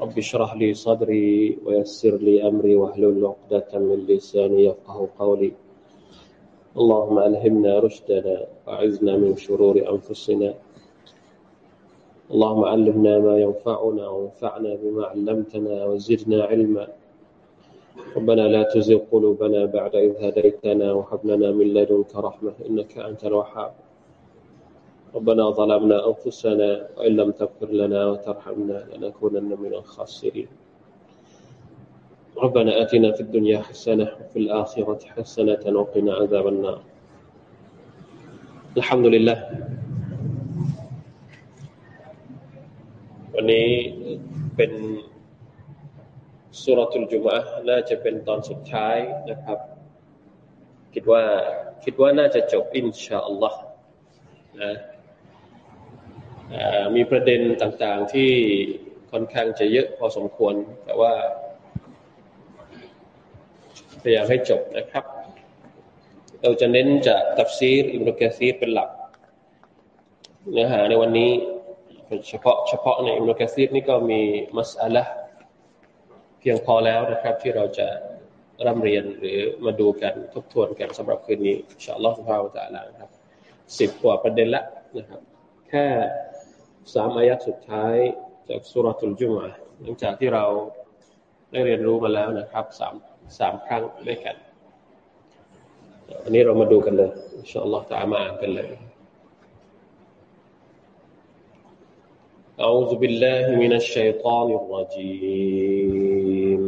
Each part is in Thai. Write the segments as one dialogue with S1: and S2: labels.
S1: رب اشرح لي صدري ويسر لي أمري واحلل عقدة من لساني يفقه قولي. اللهم ألهمنا رشدنا وأعذنا من شرور أنفسنا. اللهم علمنا ما ينفعنا وانفعنا بما علمتنا وزدنا علما. ربنا لا تزغ قلوبنا بعد إذ هديتنا وهب لنا من لدنك رحمة إنك أنت الوهاب. ربنا ظلمنا أنفسنا وإن لم تغفر لنا وترحمنا لنكونن من الخاسرين ربنا آتنا في الدنيا حسنة وفي الآخرة حسنة وقنا عذاب النار الحمد لله วันนี้เป็นสุรทุลจุมะน่าจะเป็นตอนสุดท้ายนะครับ คิดว่าคิดว่าน่าจะจบอินชาอัลลอฮ์นะ มีประเด็นต่างๆที่ค่อนข้างจะเยอะพอสมควร แต่ว่าพยายามให้จบนะครับ เราจะเน้นจากตัฟซีรอิบนุกะซีรเป็นหลัก เนื้อหาในวันนี้เฉพาะเฉพาะในอิบนุกะซีรนี่ก็มีมัสอะละเพียงพอแล้วนะครับ ที่เราจะร่ำเรียนหรือมาดูกันทบทวนกันสำหรับคืนนี้อินชาอัลลอฮฺสุบฮาวะตะอาลาครับสิบกว่าประเด็นละนะครับแค่ สามอายัดสุดท้ายจากสุรทุลจุมะหลังจากที่เราได้เรียนรู้มาแล้วนะครับสามสามครั้งด้วยกันอันนี้เรามาดูกันเลยอินชาอัลลอฮฺตะอามาอ่านกันเลย أعوذ بالله من الشيطان الرجيم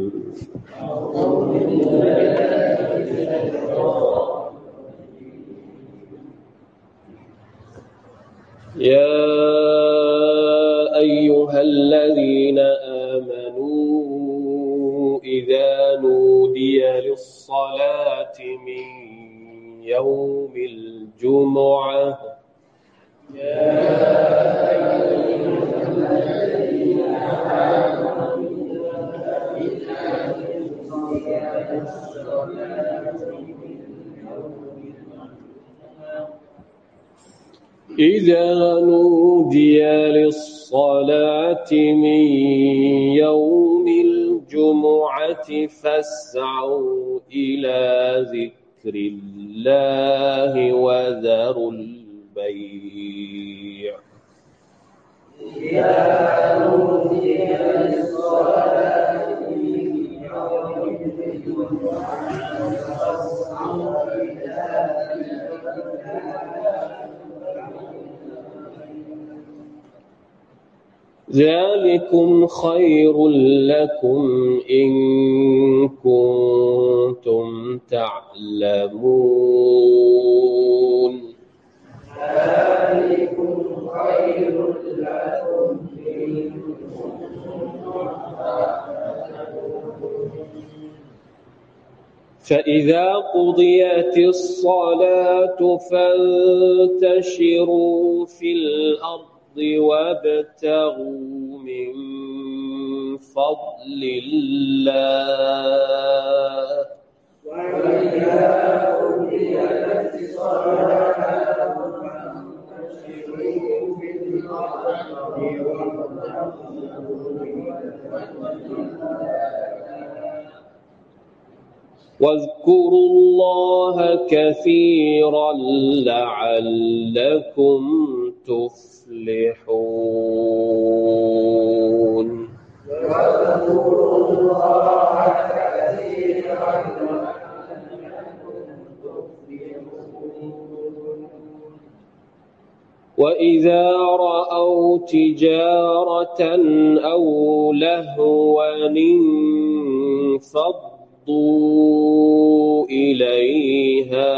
S1: يا أيها الذين آمنوا إذا نودي للصلاة من يوم الجمعة. إذا نودي للصلاة من يوم الجمعة فاسعوا إلى ذكر الله وذروا البيع.
S2: إذا نودي من يوم الجمعة فاسعوا إلى
S1: ذلكم خير لكم إن كنتم تعلمون.
S2: ذلكم خير لكم
S1: فإذا قضيت الصلاة فانتشروا في الأرض. وابتغوا من فضل الله.
S2: الأرض
S1: واذكروا الله كثيرا لعلكم تفلحون. وإذا رأوا تجارة أو لهوا انفضوا إليها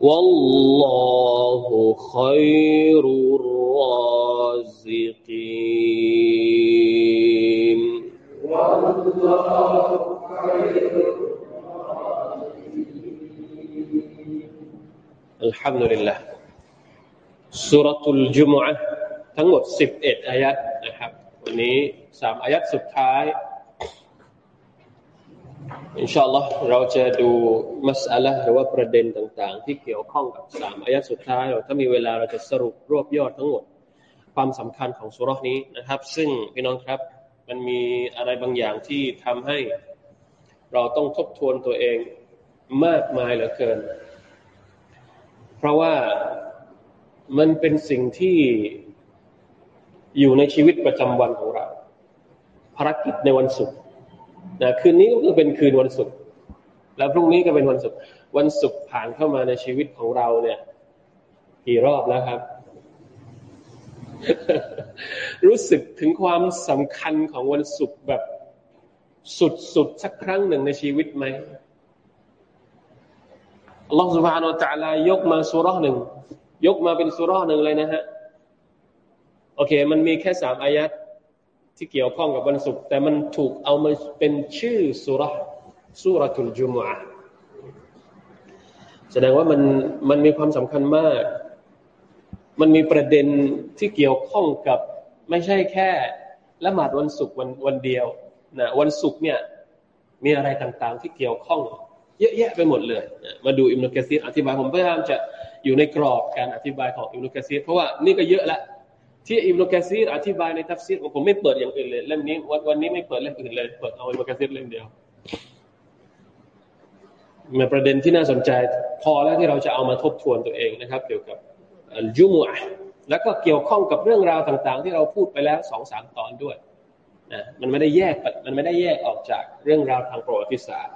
S1: والله خير الرازقين الحمد لله سورة الجمعة ทั้งหมด11อายัดนะครับวันนี้สามอายัดสุดท้าย อินชาอัลลอฮ์เราจะดูมัสอะละหรือว่าประเด็นต่างๆ ที่เกี่ยวข้องกับสามอายัดสุดท้ายเราถ้ามีเวลาเราจะสรุปรวบยอดทั้งหมด ความสำคัญของสุรานี้นะครับ ซึ่งพี่น้องครับ มันมีอะไรบางอย่างที่ทำให้ เราต้องทบทวนตัวเองมากมายเหลือเกิน เพราะว่ามันเป็นสิ่งที่อยู่ในชีวิตประจำวันของเรา ภารกิจในวันศุกร์ นะคืนนี้ก็คือเป็นคืนวันศุกร์แล้วพรุ่งนี้ก็เป็นวันศุกร์วันศุกร์ผ่านเข้ามาในชีวิตของเราเนี่ย กี่รอบแล้วครับ รู้สึกถึงความสำคัญของวันศุกร์แบบสุดๆสสักครั้งหนึ่งในชีวิตไหมอัลลอฮฺสุบฮานาอัลลายกมาสุรหนึ่งยกมาเป็นสุรหนึ่งเลยนะฮะ โอเค มันมีแค่สามอายัด ที่เกี่ยวข้องกับวันศุกร์แต่มันถูกเอามาเป็นชื่อสุรสุรทุลจุมอะแสดงว่ามันมันมีความสำคัญมาก มันมีประเด็นที่เกี่ยวข้องกับไม่ใช่แค่ละหมาดวันศุกร์วันวันเดียวนะวันศุกร์เนี่ยมีอะไรต่างๆ ที่เกี่ยวข้อง เยอะแยะไปหมดเลยนะมาดูอิมนุกะซีอธิบายผมพยายามจะอยู่ในกรอบการอธิบายของอิมนุกะซีเพราะว่านี่ก็เยอะและ ที่อิมนุกะซีรอธิบายในทัฟซีรผมไม่เปิดอย่างอื่นเลยเล่มนี้วันวันนี้ไม่เปิดเล่มอื่นเลยเปิดเอาอิมนุกะซีรเล่มเดียวมีประเด็นที่น่าสนใจพอแล้วที่เราจะเอามาทบทวนตัวเองนะครับ เกี่ยวกับอัลจุมุอะแล้วก็เกี่ยวข้องกับเรื่องราวต่าง ๆ ที่เราพูดไปแล้วสองสามตอนด้วยนะมันไม่ได้แยกมันไม่ได้แยกออกจากเรื่องราวทางประวัติศาสตร์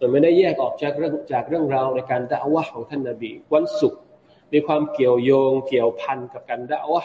S1: มันไม่ได้แยกออกจากเรื่องจากเรื่องราวในการด่าวะของท่านนาบีวันศุกร์มีความเกี่ยวโยงเกี่ยวพันกับการด่าวะ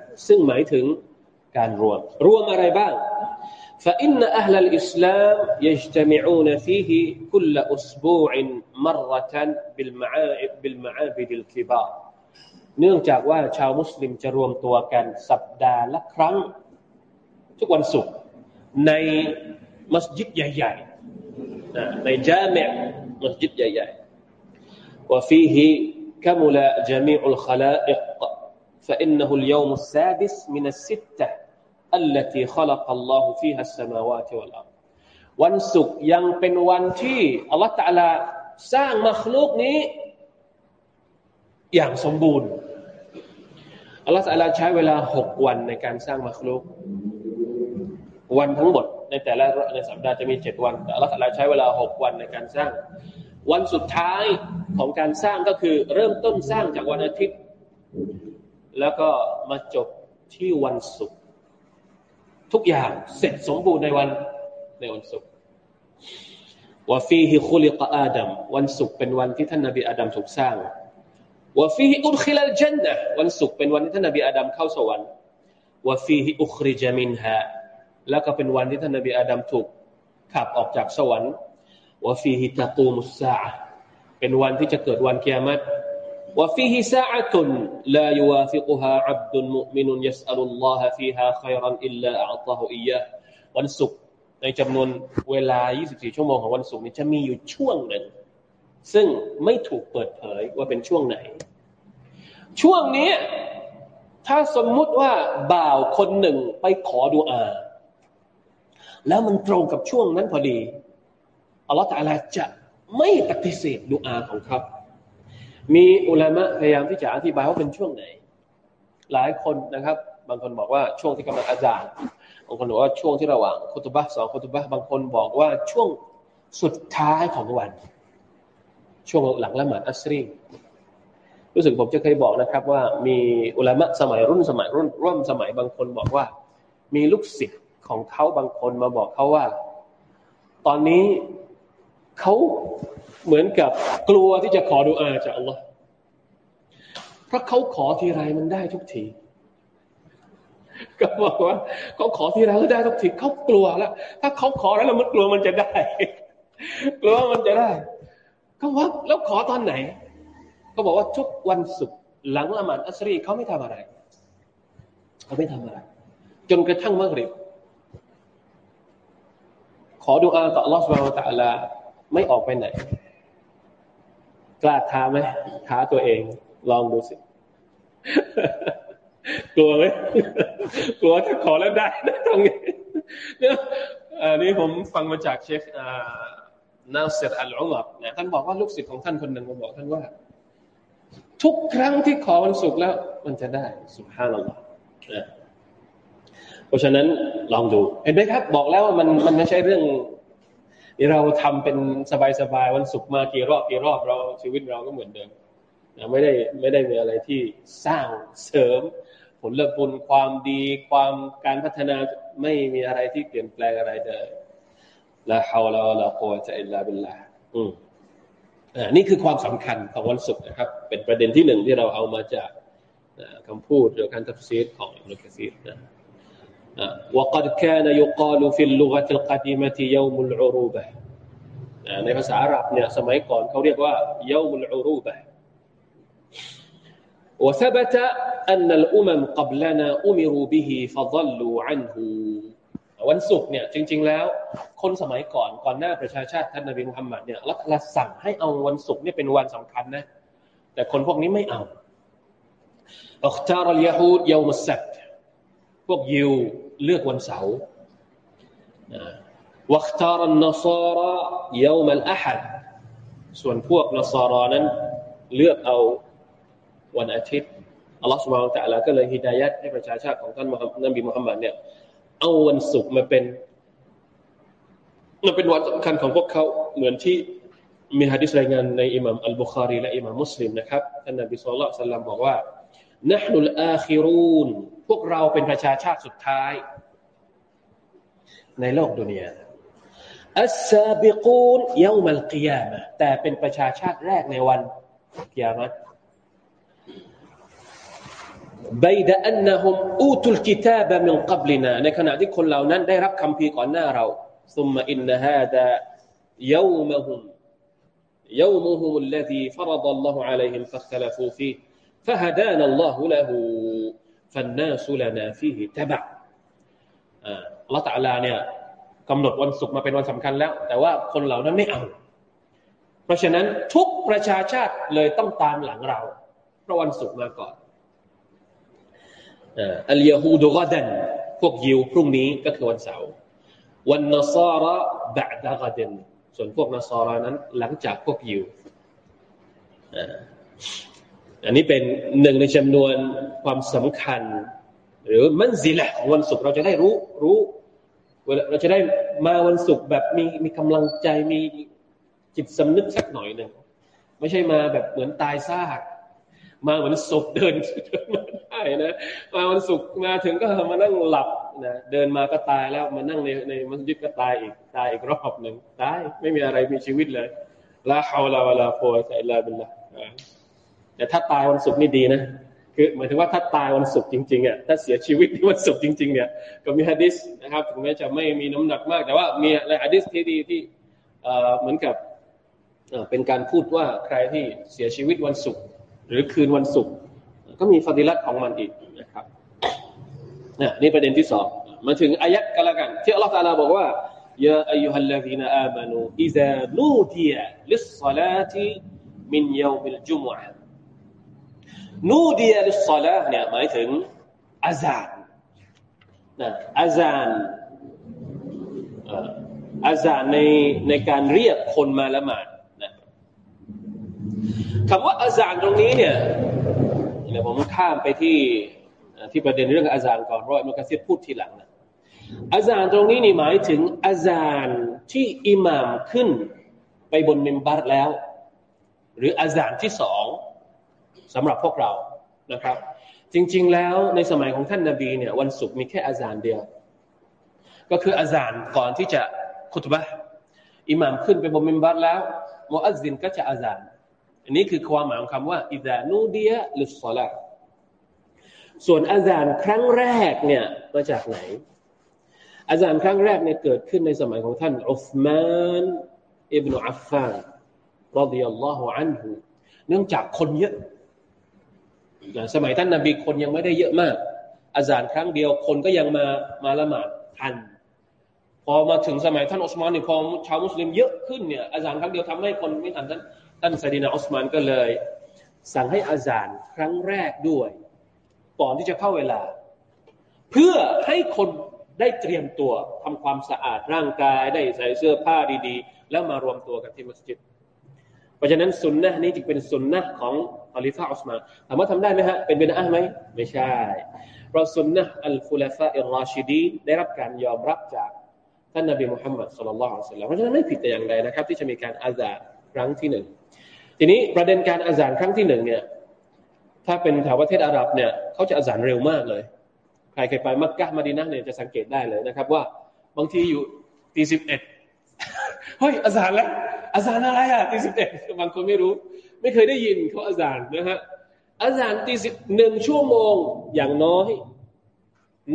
S1: ซึ่งหมายถึงการรวม รวมอะไรบ้าง فإن أهل الإسلام يجتمعون فيه كل أسبوع مرة بالمعابد بالمعابد الكبار เนื่องจากว่าชาวมุสลิมจะรวมตัวกันสัปดาห์ละครั้ง ทุกวันศุกร์ในมัสยิดใหญ่ๆในจามะมัสยิดใหญ่ๆ وفيه كمل جميع الخلائق فإنه اليوم السادس من الستة التي خلق الله فيها السماوات والأرض วันศุกร์ยังเป็นวันที่อัลลอฮฺตะลาสร้างมัคลูกนี้ อย่างสมบูรณ์อัลลอฮฺตะลาใช้เวลาหกวันในการสร้างมัคลูกวันทั้งหมด ในแต่ละในสัปดาห์จะมีเจ็ดวันแต่อัลลอฮฺตะลาใช้เวลาหกวันในการสร้าง วันสุดท้ายของการสร้างก็คือ เริ่มต้นสร้างจากวันอาทิตย์ แล้วก็มาจบที่วันศุกร์ทุกอย่างเสร็จสมบูรณ์ในวันในวันศุกร์ว่าฟีฮิคุลิกอาดัมวันศุกร์เป็นวันที่ท่านนบีอาดัมถูกสร้างว่าฟีฮิอุดคิลัลจันนะวันศุกร์เป็นวันที่ท่านนบีอาดัมเข้าสวรรค์วะฟีฮิอุคริจามินฮาแล้วก็เป็นวันที่ท่านนบีอาดัมถูกขับออกจากสวรรค์วะฟีฮิตะตูมุสซาเป็นวันที่จะเกิดวันเกิยามัต วะฟีฮิซาอะตุนลายูวาฟิกุฮาอับดุลมุมินุนยัสอัลุลลอฮะฟีฮาขัยรันอิลลาอัตฮุอียะวันศุกร์ในจำนวนเวลา 24 ชั่วโมงของวันศุกร์นี้จะมีอยู่ช่วงหนึ่งซึ่งไม่ถูกเปิดเผยว่าเป็นช่วงไหน ช่วงนี้ถ้าสมมุติว่าบ่าวคนหนึ่งไปขอดูอา แล้วมันตรงกับช่วงนั้นพอดีอัลลอฮฺตาลาจะไม่ปฏิเสธดูอาของเขา มีอุลามะพยายามที่จะอธิบายว่าเป็นช่วงไหน หลายคนนะครับ บางคนบอกว่าช่วงที่กำลังอาจารย์บางคนบอกว่าช่วงที่ระหว่างคุตบะสองคุตบะบางคนบอกว่าช่วงสุดท้ายของวัน ช่วงหลังละหมาดอัสรีรู้สึกผมจะเคยบอกนะครับ ว่ามีอุลามะสมัยรุ่นสมัยรุ่นร่วมสมัยบางคนบอกว่า มีลูกศิษย์ของเขาบางคนมาบอกเขาว่า ตอนนี้ เขาเหมือนกับกลัวที่จะขอดุอาจากอัลลอฮ์เพราะเขาขอทีไรมันได้ทุกทีก็บอกว่าเขาขอทีไรก็ได้ทุกทีเขากลัวแล้วถ้าเขาขอแล้วมันกลัวมันจะได้กลัวมันจะได้ก็ว่าแล้วขอตอนไหน ก็บอกว่าทุกวันศุกร์หลังละหมาดอัสรีเขาไม่ทำอะไรเขาไม่ทำอะไร จนกระทั่งมะกริบขอดุอาต่อลอสบาลตะลา ไม่ออกไปไหน กล้าท้าไหมท้าตัวเอง ลองดูสิ กลัวไหมกลัวถ้าขอแล้วได้ตรงนี้เนี่ยอันนี้ผมฟังมาจากเชฟนาเซตอัลอุมัรนะท่านบอกว่าลูกศิษย์ของท่านคนหนึ่งมาบอกท่านว่า ทุกครั้งที่ขอวันศุกร์แล้ว มันจะได้สุภาพนัลลอฮเพราะฉะนั้นลองดู เห็นไหมครับ บอกแล้วว่ามันมันไม่ใช่เรื่อง นี่เราทำเป็นสบายๆวันศุกร์มากี่รอบกี่รอบเราชีวิตเราก็เหมือนเดิมนะไม่ได้ไม่ได้มีอะไรที่สร้างเสริม ผลบุญความดีความการพัฒนาไม่มีอะไรที่เปลี่ยนแปลงอะไรเลยละฮาวลาละกุวะตะอิลลาบิลลาอืมอ่านี่คือความสำคัญของวันศุกร์นะครับ เป็นประเด็นที่หนึ่งที่เราเอามาจากคำพูดหรือการทักซีดของอิบนุกะซีนะ وقد كان يقال في اللغة القديمة يوم العروبة ในภาษาอาหรับเนี่ยสมัยก่อนเขาเรียกว่า يوم العروبة وثبت أن الأمم قبلنا أمروا به فضلوا عنه วันศุกร์เนี่ยจริงๆแล้ว คนสมัยก่อนก่อนหน้าประชาชาติท่านนบีมุฮัมมัดเนี่ยรัฐสั่งให้เอาวันศุกร์นี่เป็นวันสำคัญนะแต่คนพวกนี้ไม่เอา اختار اليهود يوم السبت พว วกยิวเลือกวันเสาร์วัคตารันนซาระเยามัลอาหัดส่วนพวกนซารานั้นเลือกเอาวันอาทิตย์อัลลอฮฺสุบฮานตะลาก็เลยฮิดายัดให้ประชาชาติของท่านนบีมุฮัมมัดเนี่ยเอาวันศุกร์มาเป็นมันเป็นวันสำคัญของพวกเขาเหมือนที่มีฮะดิษรายงานในอิหมัมอัลบุคารีและอิหมัมมุสลิมนะครับท่านนบีสุลต่านสัลมบอกว่า นะฮ์นุลอาคิรูนพวกเราเป็นประชาชาติสุดท้าย ในโลกดุนยาอัสซาบิกูนยามัลกิยามะแต่เป็นประชาชาติแรกในวันกิยามัตบดอันนหุมอูตุลกิตาบมินกับลินาในขณะที่คนเหล่านั้นได้รับคำพีก่อนหน้าเรา ثم إن هذا يومهم يومهم الذي فرض الله عليهم فاختلفوا فيه فهدانا الله له فالناس لنا فيه تبع อัลลอฮฺตะลาเนี่ยกำหนดวันศุกร์มาเป็นวันสำคัญแล้ว แต่ว่าคนเหล่านั้นไม่เอา เพราะฉะนั้นทุกประชาชาติเลยต้องตามหลังเรา เพราะวันศุกร์มาก่อนอัลยาฮูดกดันพวกยิวพรุ่งนี้ก็คือวันเสาร์วันนซาระบะดะกดันส่วนพวกนซารานั้น หลังจากพวกยิว อันนี้เป็นหนึ่งในจำนวนความสำคัญ หรือมันสิละของวันศุกร์เราจะได้รู้รู้เราจะได้มาวันศุกร์แบบมีมีกำลังใจมีจิตสำนึกสักหน่อยหนึ่งไม่ใช่มาแบบเหมือนตายซากมาเหมือนศพเดินเดินมาได้นะมาวันศุกร์มาถึงก็มานั่งหลับนะเดินมาก็ตายแล้วมานั่งในในมัสยิดก็ตายอีกตายอีกรอบหนึ่งตายไม่มีอะไรมีชีวิตเลยลาฮาวลาวะลาโฟอิลลาบิลลา แต่ถ้าตายวันศุกร์นี่ดีนะคือหมายถึงว่าถ้าตายวันศุกร์จริงๆอะถ้าเสียชีวิตที่วันศุกร์จริง ๆ เนี่ย ก็มีฮะดิษนะครับถึงแม้จะไม่มีน้ำหนักมาก แต่ว่ามีอะไรฮะดิษที่ดีที่เหมือนกับเป็นการพูดว่าใครที่เสียชีวิตวันศุกร์หรือคืนวันศุกร์ก็มีฟาดิลัตของมันอีกนะครับนี่ประเด็นที่สองมาถึงอายะกันละกัน ที่อัลลอฮฺตาลาบอกว่าيا أيها الذين آمنوا إذا نودي للصلاة من يوم الجمعة نودي เนี่ยหมายถึงอาซานนะอาซานอาซานในในการเรียกคนมาละหมาดนะคำว่าอาซานตรงนี้เนี่ยเดี๋ยวผมข้ามไปที่ที่ประเด็นเรื่องอาซานก่อนเพราะมันกระซิบพูดทีหลังนะอาซานตรงนี้นี่หมายถึงอาซานที่อิหม่ามขึ้นไปบนมิมบัรแล้ว หรืออาซานที่สอง สำหรับพวกเรานะครับ จริง ๆ แล้วในสมัยของท่านนาบีเนี่ยวันศุกร์มีแค่อาจารย์เดียว ก็คืออาจารย์ก่อนที่จะคุตบะอิหม่ามขึ้นไปบนมิมบัตแล้วมุอัซซินก็จะอาจารย์อันนี้คือความหมายของคำว่าإذا نودي للصلاةส่วนอาจารย์ครั้งแรกเนี่ยมาจากไหน อาจารย์ครั้งแรกเนี่ยเกิดขึ้นในสมัยของท่านอุสมานอิบนุอัฟฟานรดิยัลลอฮุอันฮุเนื่องจากคนเยอะ สมัยท่านนาบีคนยังไม่ได้เยอะมาก อาจารย์ครั้งเดียวคนก็ยังมามาละหมาดทัน พอมาถึงสมัยท่านอุสมานเนี่ยพอชาวมุสลิมเยอะขึ้นเนี่ยอาจารย์ครั้งเดียวทำให้คนไม่ทันท่านท่านไซดีนาอุสมานก็เลย สั่งให้อาจารย์ครั้งแรกด้วย ก่อนที่จะเข้าเวลา เพื่อให้คนได้เตรียมตัวทำความสะอาดร่างกายได้ใส่เสื้อผ้าดีๆ แล้วมารวมตัวกันที่มัสยิด ราะฉะนั้นสุนนะนี้จึงเป็นสุนนะของอัลิฟาอุสมานถามว่าทำได้ไหมฮะ เป็นเบนอะไหม ไม่ใช่ เพราะสุนนะอัลฟุลฟาอิรราชิดีได้รับการยอมรับจากท่านนบีมุฮัมมัดสุลลัลลอฮุอะลัยฮิสลามเพราะฉะนั้นไม่ผิดแต่อย่างใดนะครับ ที่จะมีการอาซาครั้งที่หนึ่ง ทีนี้ประเด็นการอาซานครั้งที่หนึ่งเนี่ย ถ้าเป็นแถวประเทศอาหรับเนี่ยเขาจะอาซานเร็วมากเลย ใครเคยไปมักกะมาดีนะเนี่ยจะสังเกตได้เลยนะครับ ว่าบางทีอยู่ตีสิบเอ็ดเฮ้ยอาซานแล้ว อาซานอะไรอะตีสิบเอ็ดบางคนไม่รู้ ไม่เคยได้ยินเขาอาซานนะฮะอาซานตีสิบหนึ่งชั่วโมงอย่างน้อย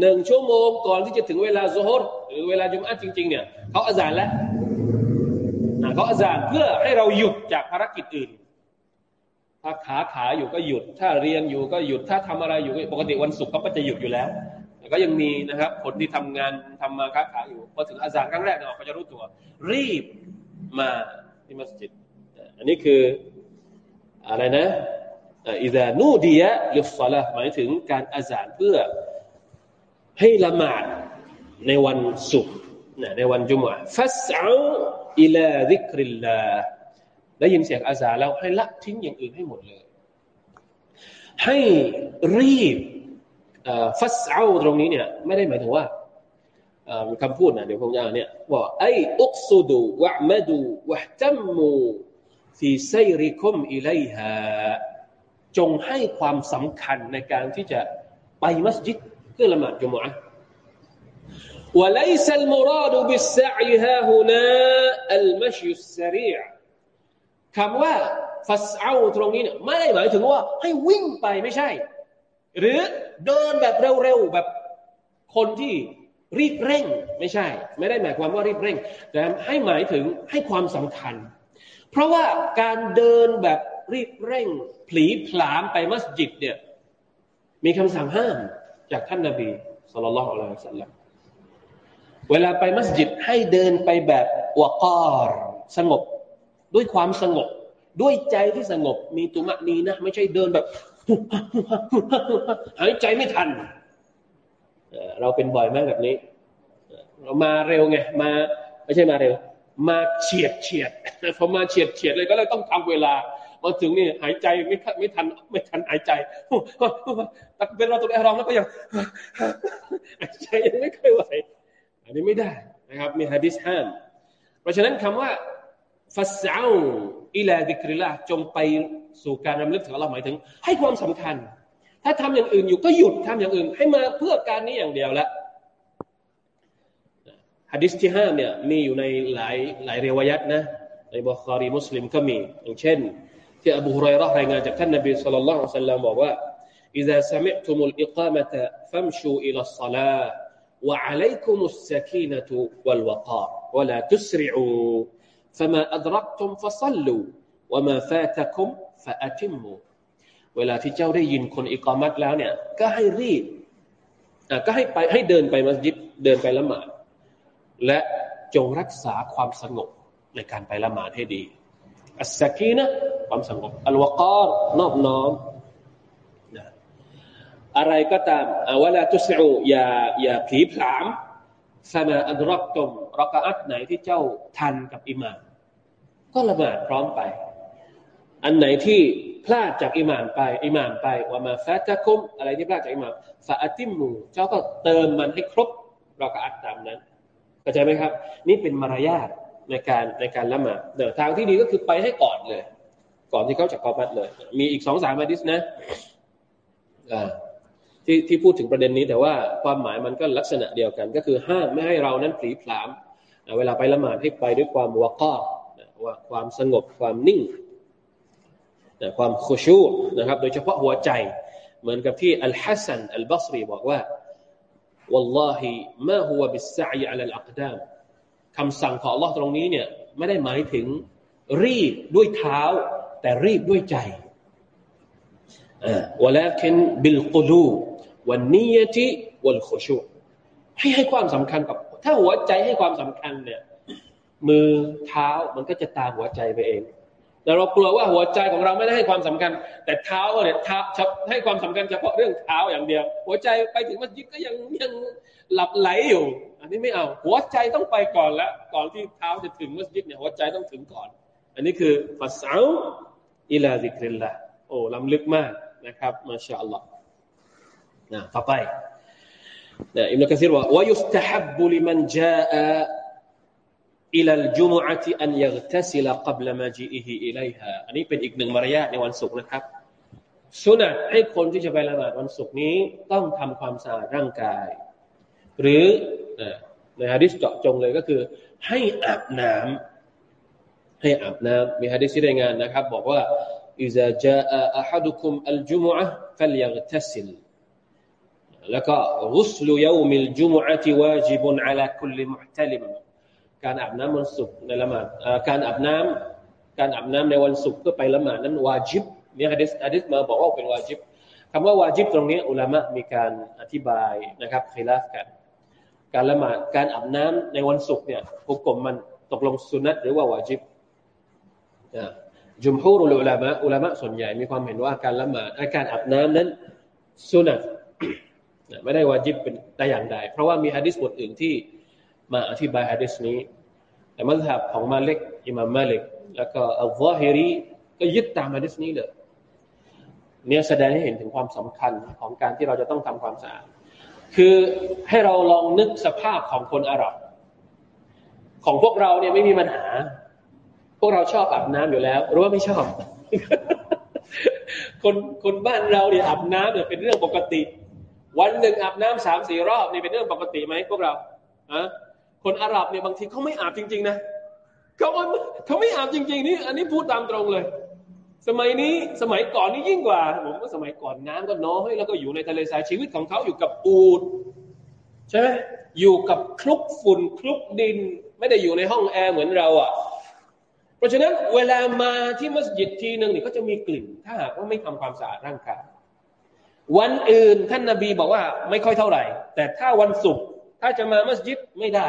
S1: หนึ่งชั่วโมงก่อนที่จะถึงเวลาโซฮ์หรือเวลาจุมอะจริง ๆ เนี่ยเขาอาซานแล้วเขาอาซานเพื่อให้เราหยุดจากภารกิจอื่นถ้าขาขาอยู่ก็หยุด ถ้าเรียนอยู่ก็หยุดถ้าทำอะไรอยู่ปกติวันศุกร์เขาก็จะหยุดอยู่แล้วแต่ก็ยังมีนะครับคนที่ทำงานทำมาค้าขายอยู่พอถึงอาซานครั้งแรกเนี่ยเขาจะรู้ตัว รีบมา ที่มัสยิดอันนี้คืออะไรนะอิดานูดียะลิฟซาลาหมายถึงการอาจารเพื่อให้ละหมาดในวันศุกร์ในวันจุมอะฟัสเอาอิลาดิกริลลาได้ยินเสียงอาซาแล้วให้ละทิ้งอย่างอื่นให้หมดเลย ให้รีบฟัสเอาตรงนี้เนี่ย ไม่ได้หมายถึงว่า คำพูดนะเดี๋ยวผมจะอ่านเนี่ยว่าไอ้อุกซุดูวะมดูวะจัมมูฟีไซริคุมอิเลฮาจงให้ความสำคัญในการที่จะไปมัสยิดเพื่อละหมาดจุมอะ وليس المراد بالسعي ها هنا المشي السريع คำว่าฟัสเอาตรงนี้เนี่ยไม่ได้หมายถึงว่าให้วิ่งไปไม่ใช่ หรือเดินแบบเร็วๆแบบคนที่ รีบเร่งไม่ใช่ ไม่ได้หมายความว่ารีบเร่ง แต่ให้หมายถึงให้ความสำคัญ เพราะว่าการเดินแบบรีบเร่งผลีผลามไปมัสยิดเนี่ยมีคำสั่งห้ามจากท่านนาบีสุลต่านละอัลลอฮฺสัลลัมเวลาไปมัสยิดให้เดินไปแบบวกอรสงบ ด้วยความสงบ ด้วยใจที่สงบ มีตุมะนีนะ ไม่ใช่เดินแบบหายใจไม่ทัน เราเป็นบ่อยมากแบบนี้ เรามาเร็วไงมาไม่ใช่มาเร็ว มาเฉียดเฉียดพอมาเฉียดเฉียดเลยก็เลยต้องทำเวลามาถึงนี่หายใจไม่ไม่ทันไม่ทันหายใจแต่เป็นเราตัวเอรองแล้วก็ยังหายใจยังไม่ค่อยไหวอันนี้ไม่ได้นะครับมีฮะดิษห้ามเพราะฉะนั้นคำว่าฟัสซาอิลาดิกริลาจงไปสู่การรำลึกถึงเราหมายถึง ให้ความสำคัญ ถ้าทำอย่างอื่นอยู่ก็หยุดทำอย่างอื่น ให้มาเพื่อการนี้อย่างเดียวละฮะดิษที่ห้าเนี่ยมีอยู่ในหลายหลายเรวยัตนะในบุคารีมุสลิมก็มีอย่างเช่นที่อบูฮุไรร์รายงานจากท่านนบีสุลต่านละสัลลัมบอกว่า إذا سمعتم الإقامة فامشوا إلى الصلاة وعليكم السكينة والوقار ولا تسرعوا فما أدركتم فصلوا وما فاتكم فأتموا เวลาที่เจ้าได้ยินคนอิกามัตแล้วเนี่ย ก็ให้รีบก็ให้ไปให้เดินไปมัสยิดเดินไปละหมาดและจงรักษาความสงบในการไปละหมาดให้ดี อัสสกีนะความสงบอัลวกอรนอบน้อมอะไรก็ตามอาวลาตุสูอย่าอย่าผีผลามสมาอันรักตมรักอัตไหนที่เจ้าทันกับอิมามก็ละหมาดพร้อมไป อันไหนที่ พลาดจากอิหมามไปอิหมามไปว่ามาฟาตะคุมอะไรที่พลาดจากอิหมามฟาอัติมูเจ้าก็เติมมันให้ครบเราก็อัดตามนั้นเข้าใจไหมครับ นี่เป็นมารยาทในการในการละหมาดเดี๋ยวทางที่ดีก็คือไปให้ก่อนเลย ก่อนที่เขาจะกอมัดเลย มีอีกสองสามอะดิษนะที่ที่พูดถึงประเด็นนี้แต่ว่าความหมายมันก็ลักษณะเดียวกัน ก็คือห้ามไม่ให้เรานั้นผลีผลามเวลาไปละหมาดให้ไปด้วยความวะก้อว่าความสงบความนิ่ง ความขุชูนะครับโดยเฉพาะหัวใจ เหมือนกับที่อัลฮัสซันอัลบัสรีบอกว่า والله ما هو بالسعي على الأقدام คำสั่งของ Allah ตรงนี้เนี่ยไม่ได้หมายถึงรีบด้วยเท้า แต่รีบด้วยใจ ولكن بالقلوب والنية والخشوع ให้ให้ความสำคัญกับ ถ้าหัวใจให้ความสำคัญเนี่ยมือเท้ามันก็จะตามหัวใจไปเอง แต่เรากลัวว่าหัวใจของเราไม่ได้ให้ความสำคัญ แต่เท้าเนี่ยเท้าให้ความสำคัญเฉพาะเรื่องเท้าอย่างเดียว หัวใจไปถึงมัสยิดก็ยังยังหลับไหลอยู่ อันนี้ไม่เอา หัวใจต้องไปก่อนแล้วก่อนที่เท้าจะถึงมัสยิดเนี่ยหัวใจต้องถึงก่อน อันนี้คือฟัสเอาอิลาซิกริลละโอ้ล้ำลึกมากนะครับมาชาอัลลอฮ์นะต่อไปนะอิมนุกะซีรว่า ويستحب لمن جاء อิลัลจุมอะติอันยัตซิลกับลมาจีอิฮิอิไลฮะอันนี้เป็นอีกหนึ่งมารยาทในวันศุกร์นะครับสุนัตให้คนที่จะไปละหมาดวันศุกร์นี้ต้องทำความสะอาดร่างกาย หรือในฮะดิษเจาะจงเลยก็คือ ให้อาบน้ำ ให้อาบน้ำมีฮะดิษที่รายงานนะครับ บอกว่าอิซาจาอาฮัดุคุมอัลจุมอะฟัลยัตซิลแล้วก็รุสลุยามิลจุมอะติวาจิบุนอะลาคุลมุฮตัลิม การอาบน้ำวันศุกร์ในละหมาดการอาบน้ำการอาบน้ำในวันศุกร์เพื่อไปละหมาดนั้นวาจิบเนี่ยฮะดิษฮะดิษมาบอกว่าเป็นวาจิบคำว่าวาจิบตรงนี้อุลามะมีการอธิบายนะครับคิลาฟกัน การละหมาดการอาบน้ำในวันศุกร์เนี่ยฮุกกลมมันตกลงสุนัตหรือว่าวาจิบจุมฮูรุลอุลามะอุลามะส่วนใหญ่มีความเห็นว่าการละหมาดการอาบน้ำนั้นสุนัตไม่ได้วาจิบเป็นแต่อย่างใดเพราะว่ามีฮะดิษบทอื่นที่ มาอธิบายฮะดิษนี้แต่มัธยับของมาเล็กอิมามมาเล็กแล้วก็อัลลอฮิรีก็ยึดตามฮะดิษนี้เลยเนี่ยแสดงให้เห็นถึงความสำคัญของการที่เราจะต้องทำความสะอาดคือให้เราลองนึกสภาพของคนอาหรับ ของพวกเราเนี่ยไม่มีปัญหา พวกเราชอบอาบน้ำอยู่แล้ว หรือว่าไม่ชอบ คนคนบ้านเราเนี่ยอาบน้ำเนี่ยเป็นเรื่องปกติ วันหนึ่งอาบน้ำสามสี่รอบนี่เป็นเรื่องปกติไหมพวกเราอะ คนอาหรับเนี่ยบางทีเขาไม่อาบจริง ๆ นะเขาเขาไม่อาบจริง ๆ นี่ อันนี้พูดตามตรงเลย สมัยนี้สมัยก่อนนี่ยิ่งกว่า ผมว่าสมัยก่อนน้ำก็น้อยแล้วก็อยู่ในทะเลทรายชีวิตของเขาอยู่กับอูดใช่ไหมอยู่กับคลุกฝุ่นคลุกดิน ไม่ได้อยู่ในห้องแอร์เหมือนเราอะเพราะฉะนั้นเวลามาที่มัสยิดทีหนึ่งเนี่ยก็จะมีกลิ่น ถ้าหากว่าไม่ทำความสะอาดร่างกายวันอื่นท่านนาบีบอกว่าไม่ค่อยเท่าไหร่ แต่ถ้าวันศุกร์ถ้าจะมามัสยิดไม่ได้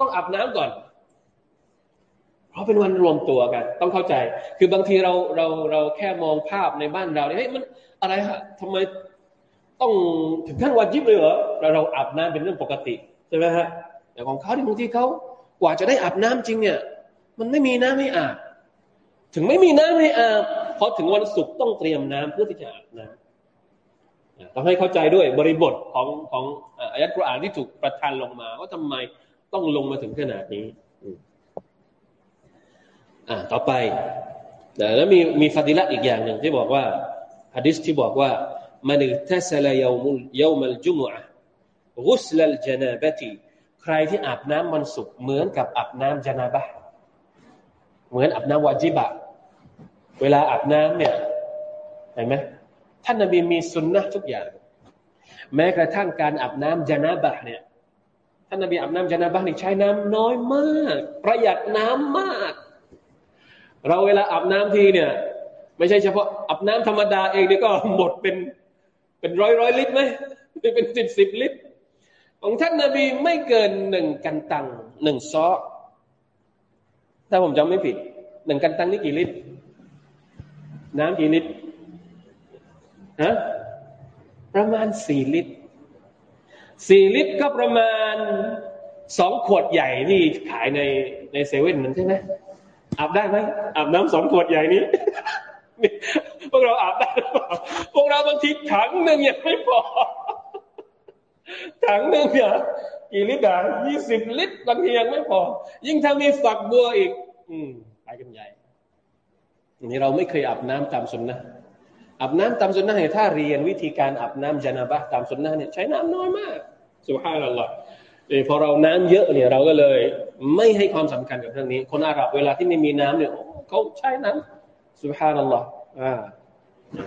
S1: ต้องอาบน้ำก่อน เพราะเป็นวันรวมตัวกัน ต้องเข้าใจ คือบางทีเราเราเราแค่มองภาพในบ้านเราเนี่ยเฮ้ยมันอะไรฮะทำไมต้องถึงขั้นวันยิบเลยเหรอเราเราอาบน้ำเป็นเรื่องปกติใช่ไหมฮะแต่ของเขาที่บางทีเขากว่าจะได้อาบน้ำจริงเนี่ย มันไม่มีน้ำให้อาบถึงไม่มีน้ำให้อาบพอถึงวันศุกร์ต้องเตรียมน้ำเพื่อที่จะอาบน้ำต้องให้เข้าใจด้วยบริบทของของอายะกุรอานที่ถูกประทานลงมา ว่าทำไม ต้องลงมาถึงขนาดนี้อ่า ต่อไปแล้วมีมีฟาดิละอีกอย่างหนึ่งที่บอกว่าฮะดิษที่บอกว่ามันทัศลยามุลยามัลจุมอะกุสลลจนาบตีใครที่อาบน้ำวันศุกร์เหมือนกับอาบน้ำจนาบะเหมือนอาบน้ำวาจิบะ เวลาอาบน้ำเนี่ยเห็นไหมท่านนบีมีสุนนะทุกอย่าง แม้กระทั่งการอาบน้ำจนาบะเนี่ย ท่านนบีอาบน้ำจานาบะนี่ใช้น้ำน้อยมาก ประหยัดน้ำมาก เราเวลาอาบน้ำทีเนี่ย ไม่ใช่เฉพาะอาบน้ำธรรมดาเองนี่ก็หมดเป็นเป็นร้อยร้อยลิตรไหมเป็นสิบสิบลิตร ของท่านนบีไม่เกินหนึ่งกันตังหนึ่งซอถ้าผมจำไม่ผิดหนึ่งกันตังนี่กี่ลิตร น้ำกี่ลิตรฮะประมาณสี่ลิตร สี่ลิตรก็ประมาณสองขวดใหญ่ที่ขายในในเซเว่นนั่นใช่ไหมอาบได้ไหมอาบน้ำสองขวดใหญ่นี้ พวกเราอาบได้หรือเปล่าพวกเราบางทีถังหนึ่งยังไม่พอถังหนึ่งเนี่ยกี่ลิตรอะยี่สิบลิตรบางทียังไม่พอ ยิ่งถ้ามีฝักบัวอีก อืมไปกันใหญ่นี่เราไม่เคยอาบน้ำตามสุนนะ อาบน้ำตามสุนนะเนี่ยถ้าเรียนวิธีการอาบน้ำจานาบะตามสุนนะเนี่ยใช้น้ำน้อยมากสุภาพนัลลอฮ์พอเราน้ำเยอะเนี่ยเราก็เลยไม่ให้ความสำคัญกับเรื่องนี้ คนอาหรับเวลาที่ไม่มีน้ำเนี่ยเขาใช้น้ำสุภาพนัลลอฮ์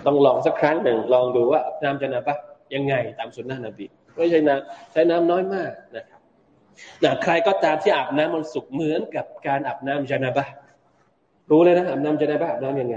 S1: ต้องลองสักครั้งหนึ่งลองดูว่าน้ำจานาบะยังไงตามสุนนะนบีไม่ใช่น้ำใช้น้ำน้อยมากนะครับนะใครก็ตามที่อาบน้ำมันสุกเหมือนกับการอาบน้ำจานาบะรู้เลยนะอาบน้ำจานาบะอาบน้ำยังไง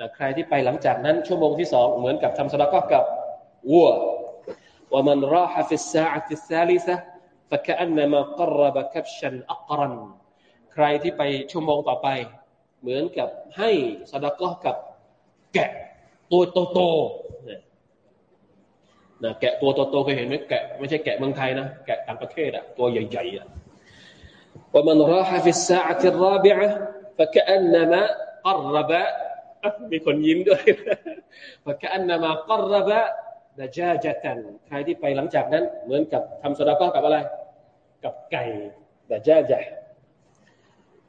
S1: นะใครที่ไปหลังจากนั้นชั่วโมงที่สองเหมือนกับทำสละก็กับวัวว่ามันรอฮฟิสซาติซาลิซะฟะกะอันนามากรบะคับชันอักรันใครที่ไปชั่วโมงต่อไป เหมือนกับให้สดาก็กับแกะตัวโตโตนะแกะตัวโตๆเคยเห็นไหมแกะไม่ใช่แกะเมืองไทยนะแกะต่างประเทศอะตัวใหญ่ๆอะومن راح في الساعة الرابعةฟะกะอันนามากรบะ คนยิ้มด้วยพะกอันนามา กรบะดะจาจตันใครที่ไปหลังจากนั้น เหมือนกับทำสดาก็กับอะไร กับไก่ดะจาจะ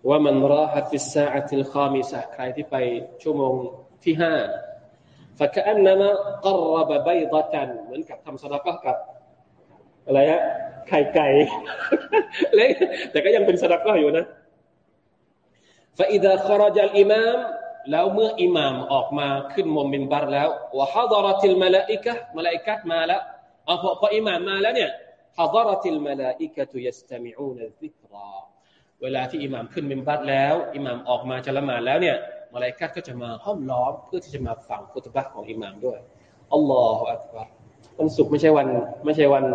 S1: ว่ามันรอฮัติสซาติลคามิสะใครที่ไปชั่วโมงที่ห้าฟะกอันนามากรบะใบดตันเหมือนกับทำสดาก็กับอะไรฮะไข่ไก่เล็กแต่ก็ยังเป็นสดาก็อยู่นะ فإذا خرج الإمام แล้วเมื่ออิหม่ามออกมาขึ้นมมินบัรแล้ววะฮะดรติลมาลาอิกะมาลาอิกัดมาแล้วเอาพอพออิหม่ามมาแล้วเนี่ยحضرت الملائكة يستمعون الذكر เวลาที่อิหม่ามขึ้นมินบัรแล้ว อิหม่ามออกมาจะละหมาดแล้วเนี่ยมาลาอิกัตก็จะมาห้อมล้อมเพื่อที่จะมาฟังคุตบะของอิหม่ามด้วยالله أكبرวันศุกร์ไม่ใช่วัน ไม่ใช่วัน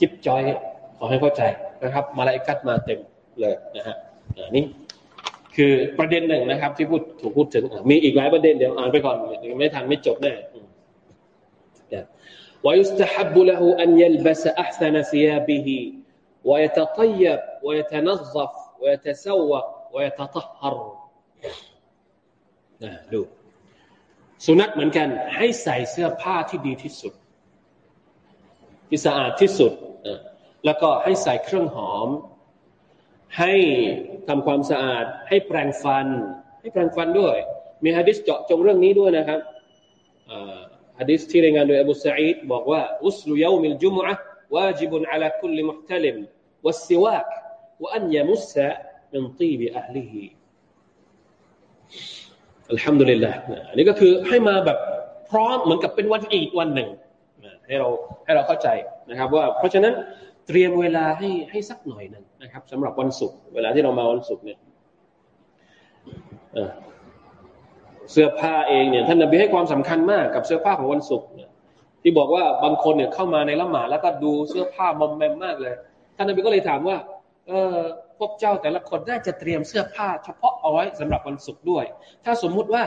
S1: จิบจอยขอให้เข้าใจนะครับ มาลาอิกัดมาเต็มเลยนะฮะนี่ คือประเด็นหนึ่งนะครับ ที่พูดถูกพูดถึงมีอีกหลายประเด็นเดี๋ยวอ่านไปก่อนไม่ทันไม่จบแน่ ويستحب له أن يلبس أحسن ثيابه ويتطيب ويتنظف ويتسوق ويتطهر ดูสุนัขเหมือนกัน ให้ใส่เสื้อผ้าที่ดีที่สุด ที่สะอาดที่สุดแล้วก็ให้ใส่เครื่องหอมให้ ทำความสะอาด ให้แปรงฟัน ให้แปรงฟันด้วย มีฮะดิษเจาะจงเรื่องนี้ด้วยนะครับฮะดิษที่รายงานโดยอบูสัยดบอกว่าอุสลุยามิลจุมอะวาจิบุนอัลคุลมุฮตลิมวัสซิวากวอันยมุสะมินตีบิอัลลิฮิอัลฮัมดุลิลละอันนี้ก็คือให้มาแบบพร้อมเหมือนกับเป็นวันอีกวันหนึ่งให้เราให้เราเข้าใจนะครับ ว่าเพราะฉะนั้น เตรียมเวลาให้ให้สักหน่อยหนึ่งนะครับสำหรับวันศุกร์เวลาที่เรามาวันศุกร์เนี่ยเสื้อผ้าเองเนี่ยท่านนบีให้ความสำคัญมากกับเสื้อผ้าของวันศุกร์เนี่ยที่บอกว่าบางคนเนี่ยเข้ามาในละหมาดแล้วก็ดูเสื้อผ้ามอมแมมมากเลยท่านนบีก็เลยถามว่า เออพวกเจ้าแต่ละคนน่าจะเตรียมเสื้อผ้า เฉพาะเอาไว้สำหรับวันศุกร์ด้วย ถ้าสมมุติว่า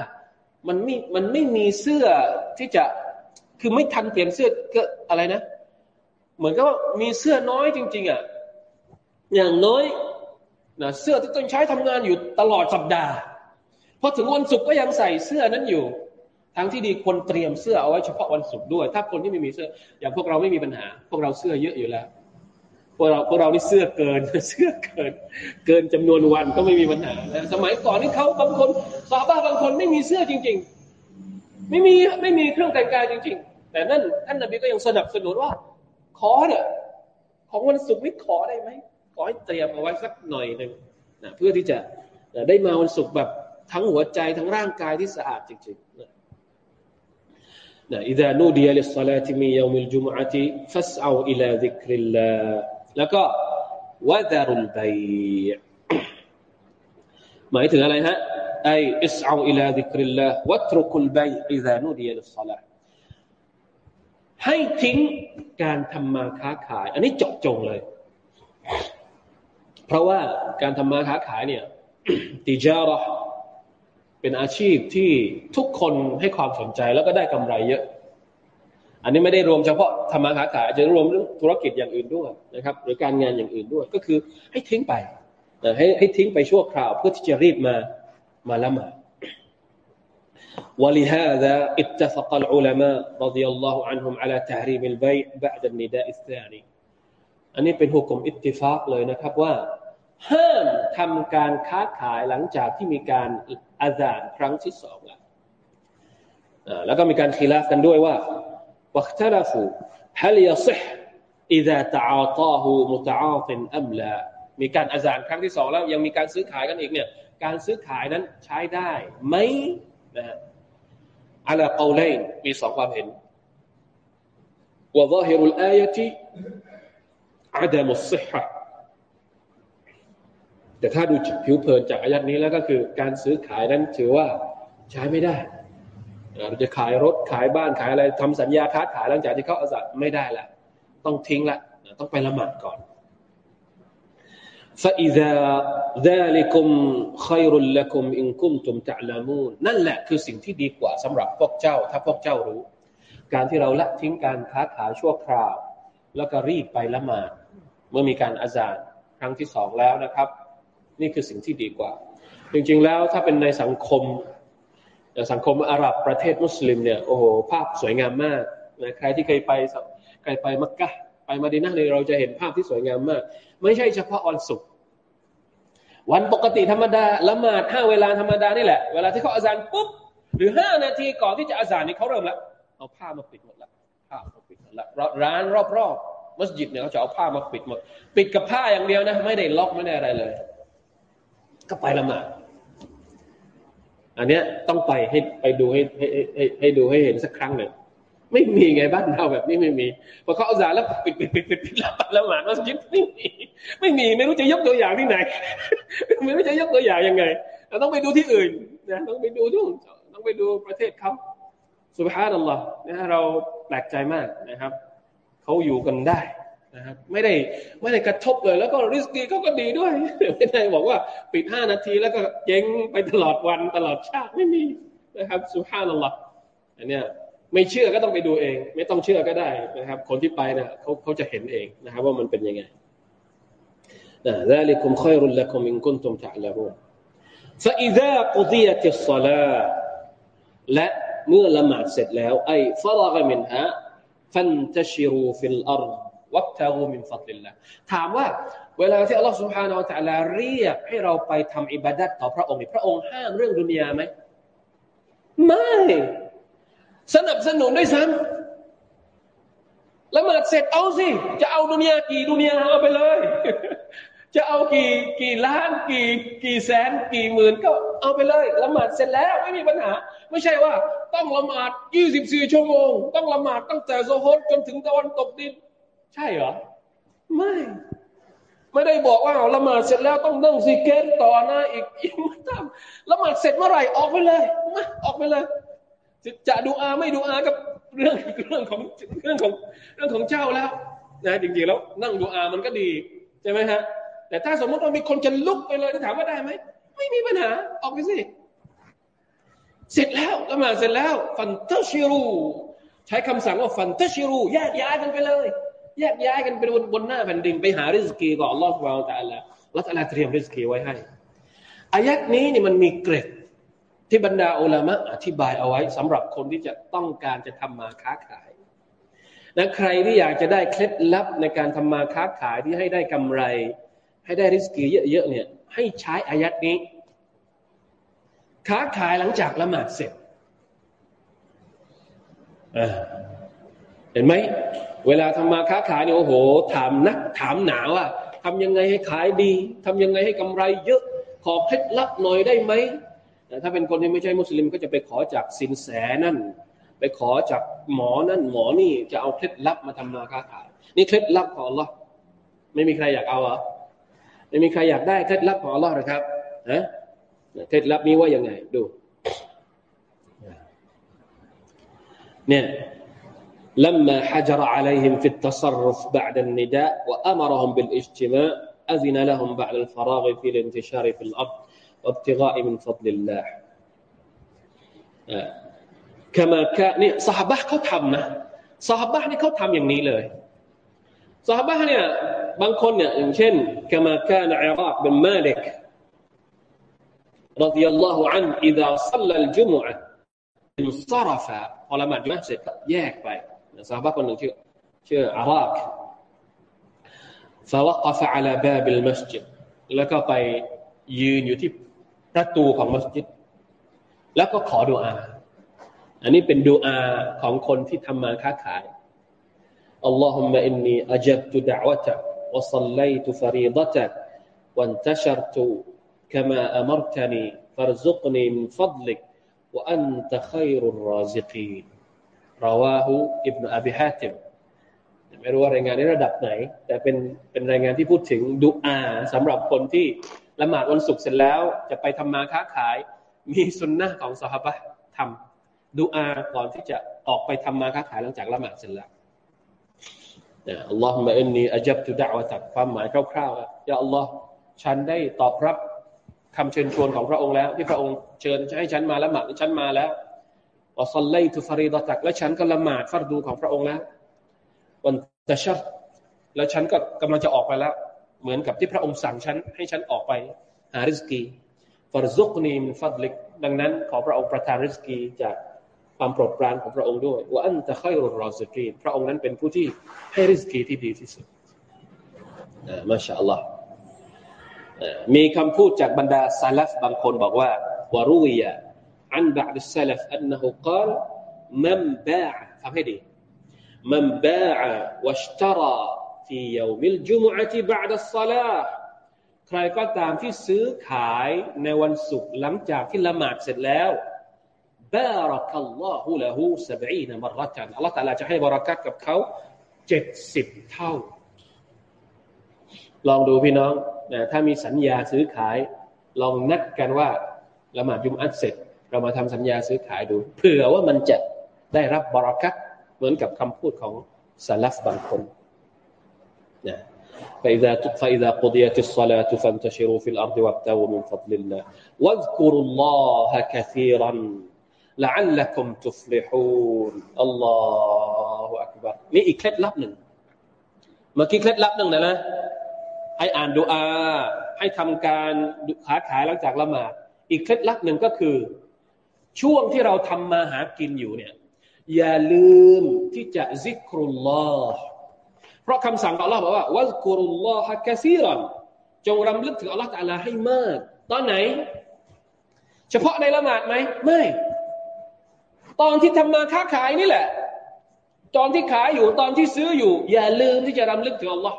S1: มันไม่มันไม่มีเสื้อที่จะคือไม่ทันเปลี่ยนเสื้อก็อะไรนะ เหมือนกับมีเสื้อน้อยจริง ๆอะอย่างน้อยนะเสื้อที่ต้องใช้ทำงานอยู่ตลอดสัปดาห์พอถึงวันศุกร์ก็ยังใส่เสื้อนั้นอยู่ทางที่ดีควรเตรียมเสื้อเอาไว้เฉพาะวันศุกร์ด้วย ถ้าคนที่ไม่มีเสื้อ อย่างพวกเราไม่มีปัญหา พวกเราเสื้อเยอะอยู่แล้ว พวกเราพวกเรานี่เสื้อเกิน เสื้อเกิน เกินจำนวนวันก็ไม่มีปัญหาสมัยก่อนนี่เขาบางคนสาบ้าบางคนไม่มีเสื้อจริง ๆ ไม่มีไม่มีเครื่องแต่งกายจริง ๆ แต่นั่นท่านนบีก็ยังสนับสนุนว่า ขอเถอะของวันศุกร์นี่ขอได้ไหมขอให้เตรียมเอาไว้สักหน่อยหนึ่งนะเพื่อที่จะได้มาวันศุกร์แบบทั้งหัวใจทั้งร่างกายที่สะอาดจริงๆนะนะ إذا نودي للصلاة من يوم الجمعة فاسعوا إلى ذكر الله แล้วก็วะดารุลบัยหมายถึงอะไรฮะไออิสเอาอิลา ให้ทิ้งการทำมาค้าขาย อันนี้เจาะจงเลย เพราะว่าการทำมาค้าขายเนี่ยติจาระเป็นอาชีพที่ทุกคนให้ความสนใจแล้วก็ได้กำไรเยอะ อันนี้ไม่ได้รวมเฉพาะทำมาค้าขายจะรวมเรื่องธุรกิจอย่างอื่นด้วยนะครับ หรือการงานอย่างอื่นด้วย ก็คือให้ทิ้งไปให้ให้ทิ้งไปชั่วคราวเพื่อที่จะรีบมามาละหมาด ولهذا اتفق العلماء رضي الله عنهم على تحريم البيع بعد النداء الثاني อันนี้เป็นหุกกลมอิตติฟากเลยนะครับว่าห้ามทำการค้าขายหลังจากที่มีการอาจารครั้งที่สองแล้วแล้วก็มีการคีลาฟกันด้วยว่าวัคตลฟู هل يصح إذا تعاطاه متعاط أم لا มีการอาจารครั้งที่สองแล้วยังมีการซื้อขายกันอีกเนี่ยการซื้อขายนั้นใช้ได้ไหม นะฮะอัลกอเลนมีสองความเห็น وظاهر الآية عدم الصحة แต่ถ้าดูผิวเผินจากอายัดนี้แล้วก็คือการซื้อขายนั้นถือว่าใช้ไม่ได้ เราจะขายรถขายบ้านขายอะไรทำสัญญาค้าขายหลังจากที่เขาอาสัตไม่ได้ละต้องทิ้งละต้องไปละหมาดก่อน فإذا ذلكم خير لكم إن كنتم تعلمون นั่นแหละคือสิ่งที่ดีกว่าสำหรับพวกเจ้า ถ้าพวกเจ้ารู้ การที่เราละทิ้งการค้าขายชั่วคราว แล้วก็รีบไปละหมาดเมื่อมีการอาจารครั้งที่สองแล้วนะครับ นี่คือสิ่งที่ดีกว่า จริงๆแล้วถ้าเป็นในสังคมสังคมอาหรับประเทศมุสลิมเนี่ยโอ้โหภาพสวยงามมากนะใครที่เคยไปใครไปมักกะ ไปมาดีนะเนี่ยเราจะเห็นภาพที่สวยงามมาก ไม่ใช่เฉพาะวันศุกร์วันปกติธรรมดาละหมาดห้าเวลาธรรมดานี่แหละ เวลาที่เขาอาจารปุ๊บหรือห้านาทีก่อนที่จะอาจารนี่เขาเริ่มแล้วเอาผ้ามาปิดหมดละผ้ามาปิดหมดละร้านรอบๆมัสยิดเนี่ยเขาจะเอาผ้ามาปิดหมด ปิดกับผ้าอย่างเดียวนะ ไม่ได้ล็อกไม่ได้อะไรเลย ก็ไปละหมาดอันเนี้ยต้องไปให้ไปดูให้ให้ให้ให้ดูให้เห็นสักครั้งหนึ่ง ไม่มีไงบ้านเราแบบนี้ไม่มีพอเขาเอาสารแล้วปิดปิดปิดปิดปิดแล้วหมามัสยิดไม่มีไม่มีไม่รู้จะยกตัวอย่างที่ไหน ไม่รู้จะยกตัวอย่างยังไงเราต้องไปดูที่อื่นนะต้องไปดูทุกต้องไปดูประเทศเขาสุภาพนัลลอฮ์นะเราแปลกใจมากนะครับเขาอยู่กันได้นะครับไม่ได้ไม่ได้กระทบเลย แล้วก็ริสกีเขาก็ดีด้วยไม่ได้บอกว่าปิดห้านาทีแล้วก็เจ๊งไปตลอดวันตลอดชาติไม่มีนะครับสุภาพนัลลอฮ์อันเนี้ย ไม่เชื่อก็ต้องไปดูเอง ไม่ต้องเชื่อก็ได้นะครับ คนที่ไปเนี่ยเขาเขาจะเห็นเองนะครับ ว่ามันเป็นยังไงนะ ذلكم خير لكم إن كنتم تعلمون فإذا قضيت الصلاة และเมื่อละหมาดเสร็จแล้วไอ้ฟรกมินฮะฟันตชิรูฟิลอาร์วักตารูมินฟัตลิลละถามว่า เวลาที่อัลลอฮฺ سبحانه และ تعالى เรียกให้เราไปทำอิบาดัตต่อพระองค์พระองค์ห้ามเรื่องดุนยาไหมไม่ สนับสนุนด้วยซ้ำละหมาดเสร็จเอาสิ จะเอาดุนยากี่ดุนยาเอาไปเลย จะเอากี่กี่ล้านกี่กี่แสนกี่หมื่นก็เอาไปเลยละหมาดเสร็จแล้วไม่มีปัญหา ไม่ใช่ว่า ต้องละหมาด 24 ชั่วโมง ต้องละหมาดตั้งแต่โซฮดจนถึงตะวันตกดิน ใช่เหรอ ไม่ ไม่ได้บอกว่าละหมาดเสร็จแล้วต้องนั่งซีเกตต่อหนะอีกอีกไม่ทำละหมาดเสร็จเมื่อไหร่ออกไปเลยมาออกไปเลย จะดูอาไม่ดูอากับเรื่องเรื่องของเรื่องของเรื่องของเจ้าแล้วนะจริงๆแล้วนั่งดูอามันก็ดีใช่ไหมฮะแต่ถ้าสมมติว่ามีคนจะลุกไปเลยจะถามว่าได้ไหมไม่มีปัญหาออกไปสิเสร็จแล้วละหมาดเสร็จแล้ว ฟันเตชิรู ใช้คำสั่งว่าฟันเตชิรูแยกย้ายกันไปเลยแยกย้ายกันไปบนบนหน้าแผ่นดินไปหาริสกีก่อนอัลลอฮฺสุบานตะอัลละแล้วตะลาเตรียมริสกีไว้ให้อายัดนี้นี่มันมีเกร็ด ที่บรรดาอุลามะอธิบายเอาไว้สำหรับคนที่จะต้องการจะทำมาค้าขายนะใครที่อยากจะได้เคล็ดลับในการทำมาค้าขายที่ให้ได้กำไร ให้ได้ริสกีเยอะๆเนี่ยให้ใช้อายัดนี้ ค้าขายหลังจากละหมาดเสร็จเห็นไหมเวลาทำมาค้าขายเนี่ยโอ้โห ถามนักถามหนาว่าทำยังไงให้ขายดีทำยังไงให้กำไรเยอะ ขอเคล็ดลับหน่อยได้ไหม ถ้าเป็นคนที่ไม่ใช่มุสลิมก็จะไปขอจากสินแสนั่น ไปขอจากหมอนั่น หมอนี่จะเอาเคล็ดลับมาทำมาค้าขาย นี่เคล็ดลับของ Allah ไม่มีใครอยากเอาอ่ะไม่มีใครอยากได้เคล็ดลับของ Allah นะครับนะเคล็ดลับนี้ว่ายังไง ดูเนี่ย لما حجر عليهم في التصرف بعد النداء وأمرهم بالاجتماع أذن لهم بعد الفراغ في الانتشار في الأرض وابتغاء من فضل الله كما كان นี่สหบะเขาทำนะสหบะนี่เขาทำอย่างนี้เลยสหบะเนี่ยบางคนเนี่ยอย่างเช่น كما كان عراق بن مالك رضي الله عنه إذا صلى الجمعة انصرف พอละหมาดจุมะเสร็จแยกไปสหบะคนหนึ่งชื่อชื่ออารัก فوقف على باب المسجد แล้วก็ไปยืนอยู่ที่ ประตูของมัสยิดแล้วก็ขอดุอา อันนี้เป็นดุอาของคนที่ทำมาค้าขาย اللهم إني أجبت دعوتك وصليت فريضتك وانتشرت كما أمرتني فارزقني من فضلك وأنت خير الرازقين رواه ابن أبي حاتم ไม่รู้ว่ารายงานในระดับไหน แต่เป็นเป็นรายงานที่พูดถึงดุอาสำหรับคนที่ ละหมาดวันศุกร์เสร็จแล้วจะไปทำมาค้าขาย มีสุนนะของสหบะทำดูอาก่อนที่จะออกไปทำมาค้าขายหลังจากละหมาดเสร็จแล้วอัลลอฮฺมะอินนีอัจับตุดะวะตักความหมายคร่าวๆยาอัลลอฮ์ฉันได้ตอบรับคำเชิญชวนของพระองค์แล้ว ที่พระองค์เชิญให้ฉันมาละหมาดฉันมาแล้ววะซัลไลตุฟารีดตักและฉันก็ละหมาดฟัรดูของพระองค์แล้ววันตะชัดแล้วฉันก็กำลังจะออกไปแล้ว เหมือนกับที่พระองค์สั่งฉันให้ฉันออกไปหาริสกีฟารซุกนีมฟัดลิกดังนั้น ขอพระองค์ประทานริสกีจากความโปรดปรานของพระองค์ด้วยว่าอันจะค่อยรุรอสกีพระองค์นั้นเป็นผู้ที่ให้ริสกีที่ดีที่สุดมาชาอัลลอฮ์มีคำพูดจากบรรดาซาลฟบางคนบอกว่าวารุยะอันบะดซาลฟอันนหุกาลมันบาฟังให้ดีมันบาวัชตรา ฟีเยวิลจุมอะติบะดัสซาลาใครก็ตามที่ซื้อขายในวันศุกร์หลังจากที่ละหมาดเสร็จแล้วบารักัลลอฮุละฮูสบีนมรตันอัลลอฮฺตาลาจะให้บารักัตกับเขาเจ็ดสิบเท่า ลองดูพี่น้องนะถ้ามีสัญญาซื้อขาย ลองนัดกันว่าละหมาดยุมอัตเสร็จ เรามาทำสัญญาซื้อขายดู เผื่อว่ามันจะได้รับบารักัตเหมือนกับคำพูดของซาลัฟบางคน فإذا فإذا قضيت الصلاة فانتشروا في الأرض وابتغوا من فضل الله واذكروا الله كثيرا لعلكم تفلحون الله أكبر นี่อีกเคล็ดลับหนึ่งเมื่อกี้เคล็ดลับหนึ่งนะนะให้อ่านดูอาให้ทำการค้าขายหลังจากละหมาดอีกเคล็ดลับหนึ่งก็คือ ช่วงที่เราทำมาหากินอยู่เนี่ยอย่าลืมที่จะซิกรุลลอฮ์ เพราะคำสั่งของ Allah บอกว่าวัซกุรุลลอฮะกะซีรันจงรำลึกถึง Allah ตาลาให้มาก ตอนไหน เฉพาะในละหมาดไหมไม่ ตอนที่ทำมาค้าขายนี่แหละ ตอนที่ขายอยู่ตอนที่ซื้ออยู่ อย่าลืมที่จะรำลึกถึง Allah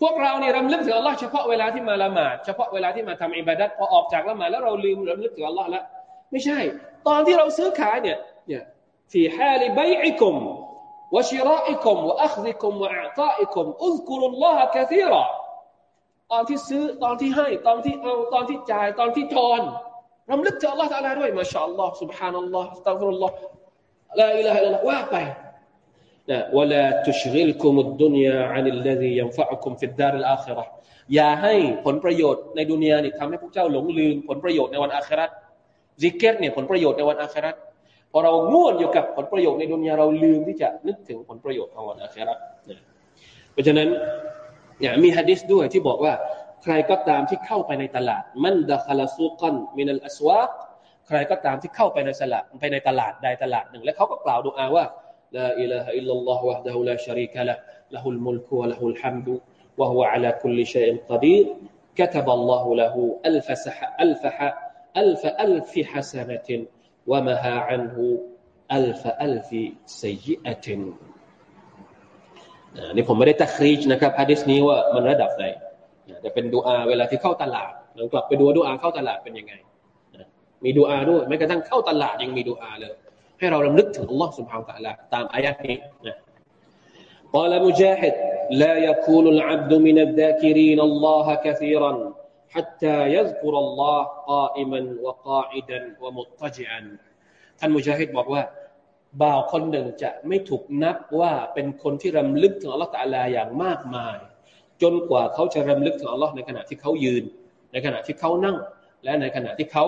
S1: พวกเราเนี่ยรำลึกถึง Allah เฉพาะเวลาที่มาละหมาดเฉพาะเวลาที่มาทำอิบาดัตพอออกจากละหมาดแล้วเราลืมรำลึกถึง Allah แล้วไม่ใช่ ตอนที่เราซื้อขายเนี่ยเนี่ยฟีฮาลิบัยอิกุม وشرائكم وأخذكم وإعطائكم اذكروا الله كثيرا ตอนที่ซื้อตอนที่ให้ตอนที่เอาตอนที่จ่ายตอนที่ทอนรำลึกถึง Allah ตาลาด้วยมาชาอัลลอฮ์ سبحان الله استغفر الله لا إله إلا الله ว่าไปนะ ولا تشغلكم الدنيا عن الذي ينفعكم في الدار الآخرة อย่าให้ผลประโยชน์ในดุนยานี่ทำให้พวกเจ้าหลงลืมผลประโยชน์ในวันอาคราตซิกเก็ตเนี่ยผลประโยชน์ในวันอาคราตพ อเราง่วนอยู่กับผลประโยชน์ในดุนยาเราลืมที่จะนึกถึงผลประโยชน์ของวันอาคราเพราะฉะนั้นเนี่ยมีฮะดิษด้วยที่บอกว่า ใครก็ตามที่เข้าไปในตลาด มันดะคลาซูกันมินัลอสวาก ใครก็ตามที่เข้าไปในสละไปในตลาดใดตลาดหนึ่ง แล้วเขาก็กล่าวดูอาว่าลาอิลาฮะอิลลัลลอฮฺวะฮดะฮุลาชาริกะละละฮุลมุลกุวะละฮุลฮัมดุวะฮุวะอะลาคุลลิชัยอินกอดีร كتب الله له ألف سح ألف ح ألف ألف حسنة ومها عنه ألف ألف سيئة นี่ผมไม่ได้ตักรีจนะครับฮะดิษนี้ว่ามันระดับไหนแต่เป็นดูอาเวลาที่เข้าตลาดลองกลับไปดูดูอาเข้าตลาดเป็นยังไงมีดูอาด้วยแม้กระทั่งเข้าตลาดยังมีดูอาเลย ให้เรารำลึกถึงอัลลอฮ์ سبحانه และ تعالى ตามอายะนี้นะ قال مجاهد لا يكون العبد من الذاكرين الله كثيرا حتى يذكر الله قائما وقاعدا ومضطجعا ท่านมุจาฮิดบอกว่าบ่าวคนหนึ่งจะไม่ถูกนับว่าเป็นคนที่รำลึกถึงอัลลอฮฺตะลาอย่างมากมาย จนกว่าเขาจะรำลึกถึงอัลลอฮ์ในขณะที่เขายืน ในขณะที่เขานั่ง และในขณะที่เขา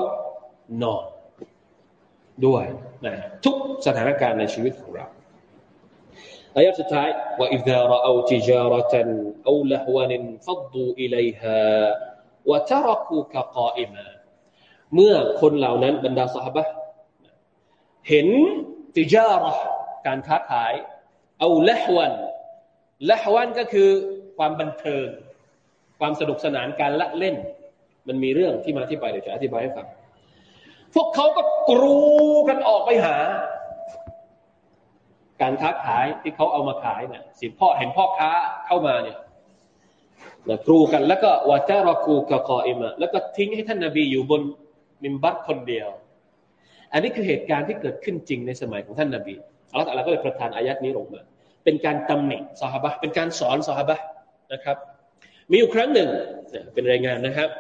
S1: นอนด้วยนะทุกสถานการณ์ในชีวิตของเราอายะสุดท้ายว่า إذا رأوا تجارة أو لهوا فضوا إليها วะทารกูกะกออิมาเมื่อคนเหล่านั้นบรรดาสหบะเห็นติจาระการค้าขายเอาละหวันละหวันก็คือความบันเทิง ความสนุกสนานการละเล่น มันมีเรื่องที่มาที่ไปเดี๋ยวจะอธิบายให้ฟังพวกเขาก็กรูกันออกไปหา การค้าขายที่เขาเอามาขายเนี่ยสิพ่อเห็นพ่อค้าเข้ามาเนี่ย นะกรูกันแล้วก็วาจารกูกะกออิมะแล้วก็ทิ้งให้ท่านนาบีอยู่บนมิมบัตคนเดียว อันนี้คือเหตุการณ์ที่เกิดขึ้นจริงในสมัยของท่านนาบีอัลลอฮฺก็เลยประทานอายัดนี้ลงมา เป็นการตำหนิสหบะเป็นการสอนสหบะนะครับ มีอยู่ครั้งหนึ่งเป็นรายงานนะครับ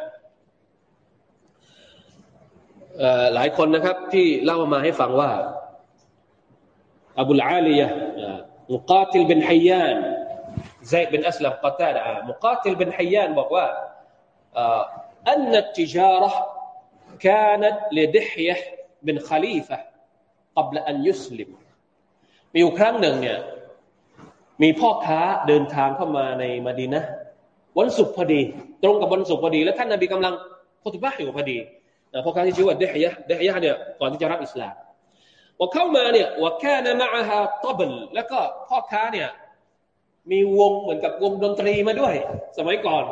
S1: หลายคนนะครับที่เล่ามาให้ฟังว่าอบุลอาลียะมุกาติลเป็นฮัยยาน ไซเป็นอัสลัมกาตาดะมุกาติลเป็นฮัยยานบอกว่าอันนัตติจาระ كانت لدحية بن خليفة قبل أن يسلم มีอยู่ครั้งหนึ่งเนี่ยมีพ่อค้าเดินทางเข้ามาในมาดีนะวันศุกร์พอดี ตรงกับวันศุกร์พอดี แล้วท่านนบีกำลังพุทบะอยู่พอดีพ่อค้าที่ชื่อว่าเดฮยะเดฮยะเนี่ยก่อนที่จะรับอิสลามพอเข้ามาเนี่ยว่าแค่นมาฮาตบลแล้วก็พ่อค้าเนี่ย มีวงเหมือนกับวงดนตรีมาด้วย สมัยก่อน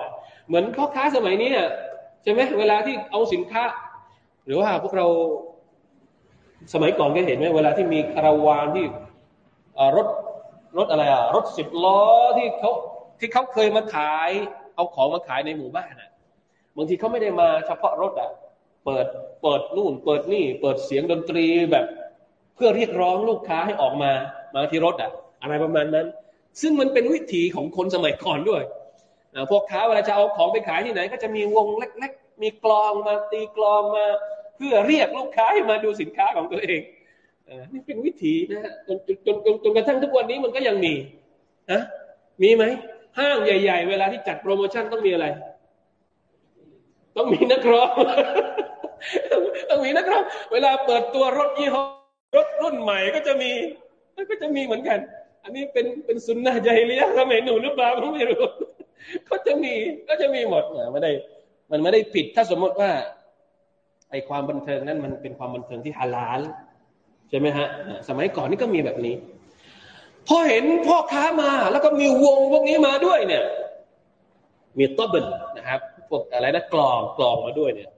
S1: เหมือนพ่อค้าสมัยนี้ใช่ไหมเวลาที่เอาสินค้า หรือว่าพวกเราสมัยก่อนก็เห็นไหมเวลาที่มีคาราวานที่รถรถอะไรอะรถสิบล้อที่เขาที่เขาเคยมาขาย เอาของมาขายในหมู่บ้านอะบางทีเขาไม่ได้มาเฉพาะรถอะเปิดเปิดนู่น เปิดนี่ เปิดเสียงดนตรีแบบ เพื่อเรียกร้องลูกค้าให้ออกมามาที่รถอะ อะไรประมาณนั้น ซึ่งมันเป็นวิถีของคนสมัยก่อนด้วยพวกค้าเวลาจะเอาของไปขายที่ไหน ก็จะมีวงเล็กๆ มีกลองมาตีกลองมา เพื่อเรียกลูกค้าให้มาดูสินค้าของตัวเองนี่เป็นวิถีนะฮะจนจนจนจนกระทั่งทุกวันนี้มันก็ยังมีนะมีไหมห้างใหญ่ ๆ เวลาที่จัดโปรโมชั่นต้องมีอะไร ต้องมีนักร้องต้องมีนักร้องเวลาเปิดตัวรถยี่ห้อรถรุ่นใหม่ก็จะมีก็จะมีเหมือนกัน อันนี้เป็นเป็นสุนนะใจเลี้ยงทำไมหนูหรือเปล่าก็ไม่รู้ก็จะมีก็จะมีหมดนะไม่ได้ มันไม่ได้ผิดถ้าสมมติว่า ไอความบันเทิงนั้นมันเป็นความบันเทิงที่ฮาลาลใช่ไหมฮะ สมัยก่อนนี่ก็มีแบบนี้พอเห็นพ่อค้ามา แล้วก็มีวงพวกนี้มาด้วยเนี่ย มี طبل นะครับพวกอะไรนะกลองกลองมาด้วยเนี่ย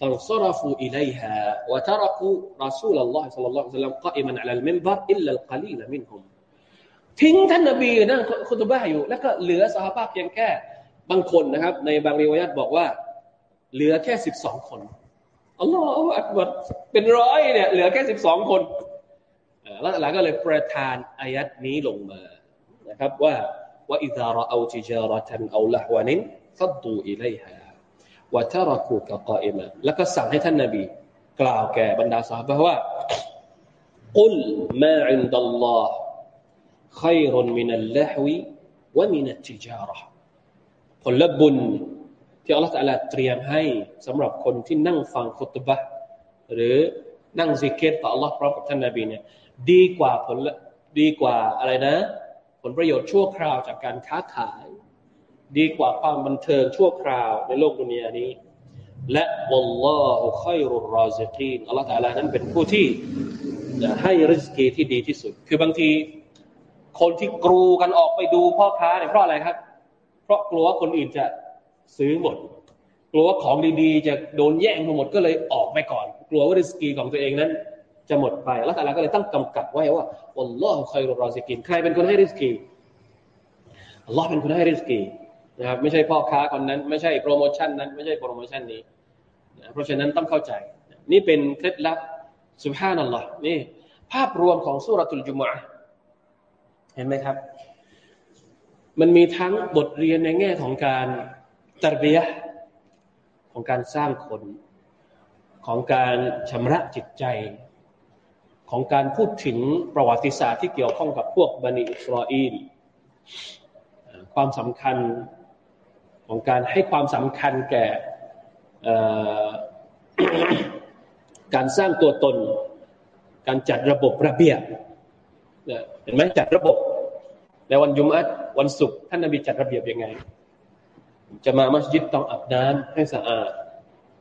S1: فانصرفوا إليها وتركوا رسول الله صلى الله عليه وسلم قائما على المنبر إلا قليلا منهم ทิ้งท่านนบีนั่งคุตบะอยู่ แล้วก็เหลือสอฮาบะเพียงแค่บางคนนะครับ ในบางริวายัตบอกว่า เหลือแค่สิบสองคนالله أكبر เป็นร้อยเนี่ย เหลือแค่สิบสองคนแล้วอัลลอฮฺก็เลยประทานอายัตนี้ลงมานะครับว่าว่าอิซาระเอาติจาระตันเอาละวานินฟัดดูอิเลย์ฮาวะทารักูกะกออิมะแล้วก็สั่งให้ท่านนบี กล่าวแก่บรรดาสาบะว่ากุลมาอินดัลลอฮ์ خير من اللهو ومن التجارة ผลบุญที่อัลลอฮฺตะลาเตรียมให้สำหรับคนที่นั่งฟังคุตบะหรือนั่งซิกเกตต่อ Allah พร้อมกับท่านนบีเนี่ยดีกว่าผลดีกว่าอะไรนะ ผลประโยชน์ชั่วคราวจากการค้าขาย ดีกว่าความบันเทิงชั่วคราวในโลกดุนยานี้ และวัลลอฮุขัยรุรราซิกีนอัลลอฮฺตาลานั้นเป็นผู้ที่ให้ริสกีที่ดีที่สุด คือบางที คนที่กรูกันออกไปดูพ่อค้าเนี่ยเพราะอะไรครับ เพราะกลัวคนอื่นจะซื้อหมด กลัวของดีๆ จะโดนแย่งหมดก็เลยออกไปก่อน กลัวว่าริสกีของตัวเองนั้น จะหมดไปแล้วแต่ละก็เลยตั้งกำกับไว้ว่าอัลลอฮฺคอยรอซิกินใครเป็นคนให้ริสกีอัลลอฮ์เป็นคนให้ริสกีนะครับไม่ใช่พ่อค้าคนนั้น ไม่ใช่โปรโมชั่นนั้น ไม่ใช่โปรโมชั่นนี้ เพราะฉะนั้นต้องเข้าใจ นี่เป็นเคล็ดลับสุภาพนัลลอฮ์นี่ภาพรวมของสุรตุลจุมะ เห็นไหมครับ มันมีทั้งบทเรียนในแง่ของการตรบียของการสร้างคน ของการชำระจิตใจ ของการพูดถึงประวัติศาสตร์ที่เกี่ยวข้องกับพวกบันิอิสราเอลความสำคัญของการให้ความสำคัญแก่การสร้างตัวตน การจัดระบบระเบียบเห็นไหมจัดระบบ ในวันยุมอัดวันศุกร์ท่านนบีจัดระเบียบยังไง จะมามัสยิดต้องอาบน้ำให้สะอาด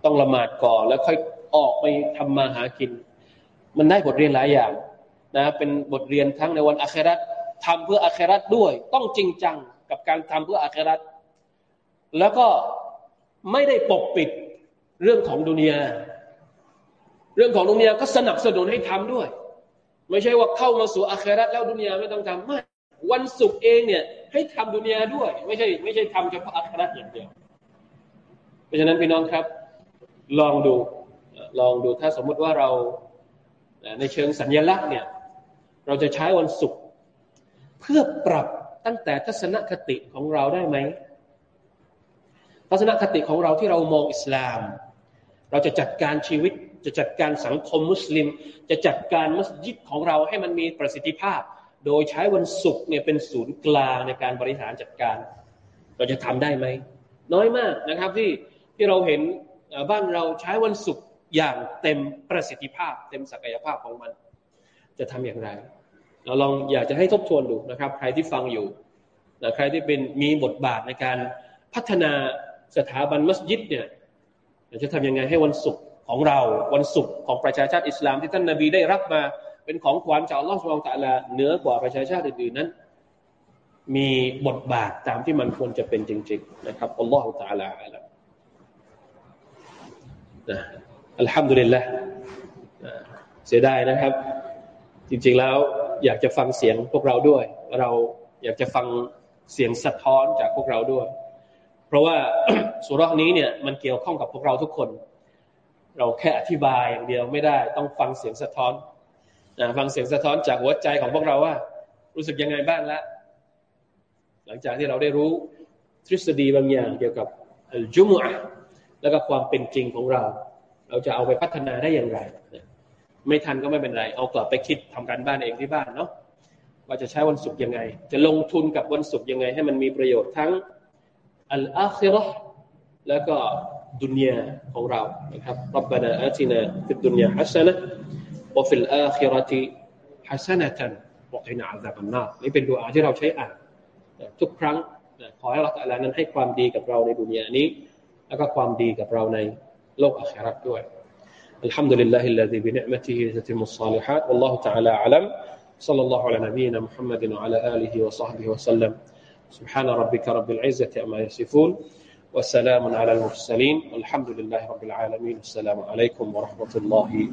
S1: ต้องละหมาดก่อนแล้วค่อยออกไปทำมาหากิน มันได้บทเรียนหลายอย่างนะเป็นบทเรียนทั้งในวันอาคราตทำเพื่ออาคราตด้วย ต้องจริงจังกับการทำเพื่ออาคราตแล้วก็ไม่ได้ปกปิดเรื่องของดุนยาเรื่องของดุนยาก็สนับสนุนให้ทำด้วย ไม่ใช่ว่าเข้ามาสู่อาคราตแล้วดุนยาไม่ต้องทำไม่ วันศุกร์เองเนี่ย ให้ทำดุนยาด้วย ไม่ใช่ ไม่ใช่ทำเฉพาะอาคราตอย่างเดียว เพราะฉะนั้นพี่น้องครับ ลองดู ลองดูถ้าสมมุติว่าเราในเชิงสัญญลักษณ์เนี่ย เราจะใช้วันศุกร์เพื่อปรับตั้งแต่ทัศนคติของเราได้ไหมทัศนคติของเราที่เรามองอิสลาม เราจะจัดการชีวิต จะจัดการสังคมมุสลิม จะจัดการมัสยิดของเราให้มันมีประสิทธิภาพ โดยใช้วันศุกร์เนี่ยเป็นศูนย์กลางในการบริหารจัดการ เราจะทำได้ไหม น้อยมากนะครับที่ที่เราเห็นบ้านเราใช้วันศุกร์อย่างเต็มประสิทธิภาพ เต็มศักยภาพของมัน จะทำอย่างไร เราลองอยากจะให้ทบทวนดูนะครับ ใครที่ฟังอยู่นะใครที่เป็นมีบทบาทในการพัฒนาสถาบันมัสยิดเนี่ยจะทำยังไงให้วันศุกร์ของเราวันศุกร์ของประชาชาติอิสลามที่ท่านนาบีได้รับมา เป็นของขวัญจากอัลลอฮฺสุบานตะลาเหนือกว่าประชาชาติอื่นๆนั้น มีบทบาทตามที่มันควรจะเป็นจริง ๆ นะครับอัลลอฮฺตะลาละนะอัลฮัมดุลิลละเสียดายนะครับ จริงๆแล้วอยากจะฟังเสียงพวกเราด้วย เราอยากจะฟังเสียงสะท้อนจากพวกเราด้วย เพราะว่าสุรานี้เนี่ยมันเกี่ยวข้องกับพวกเราทุกคน เราแค่อธิบายอย่างเดียวไม่ได้ ต้องฟังเสียงสะท้อน ฟังเสียงสะท้อนจากหัวใจของพวกเราว่า รู้สึกยังไงบ้างละหลังจากที่เราได้รู้ทฤษฎีบางอย่างเกี่ยวกับจุมอะแล้วก็ความเป็นจริงของเรา เราจะเอาไปพัฒนาได้อย่างไร ไม่ทันก็ไม่เป็นไร เอากลับไปคิดทำการบ้านเองที่บ้านเนาะว่าจะใช้วันศุกร์ยังไง จะลงทุนกับวันศุกร์ยังไง ให้มันมีประโยชน์ทั้งอัลอาคิรอแล้วก็ดุนยาของเรานะครับรับบานาอาตินาฟิดดุนยาฮัสนะ وفي الآخرة حسنة وقنا عذاب النار นี่เป็นดุอาที่เราใช้อ่านทุกครั้งขอให้เราแต่ละนั้นให้ความดีกับเราในดุนยานี้ แล้วก็ความดีกับเราในโลกอาคราด้วย الحمد لله الذي بنعمته تتم الصالحات والله تعالى أعلم صلى الله على نبينا محمد وعلى آله وصحبه وسلم سبحان ربك رب العزة عما يصفون وسلام على المرسلين والحمد لله رب العالمين السلام عليكم ورحمة الله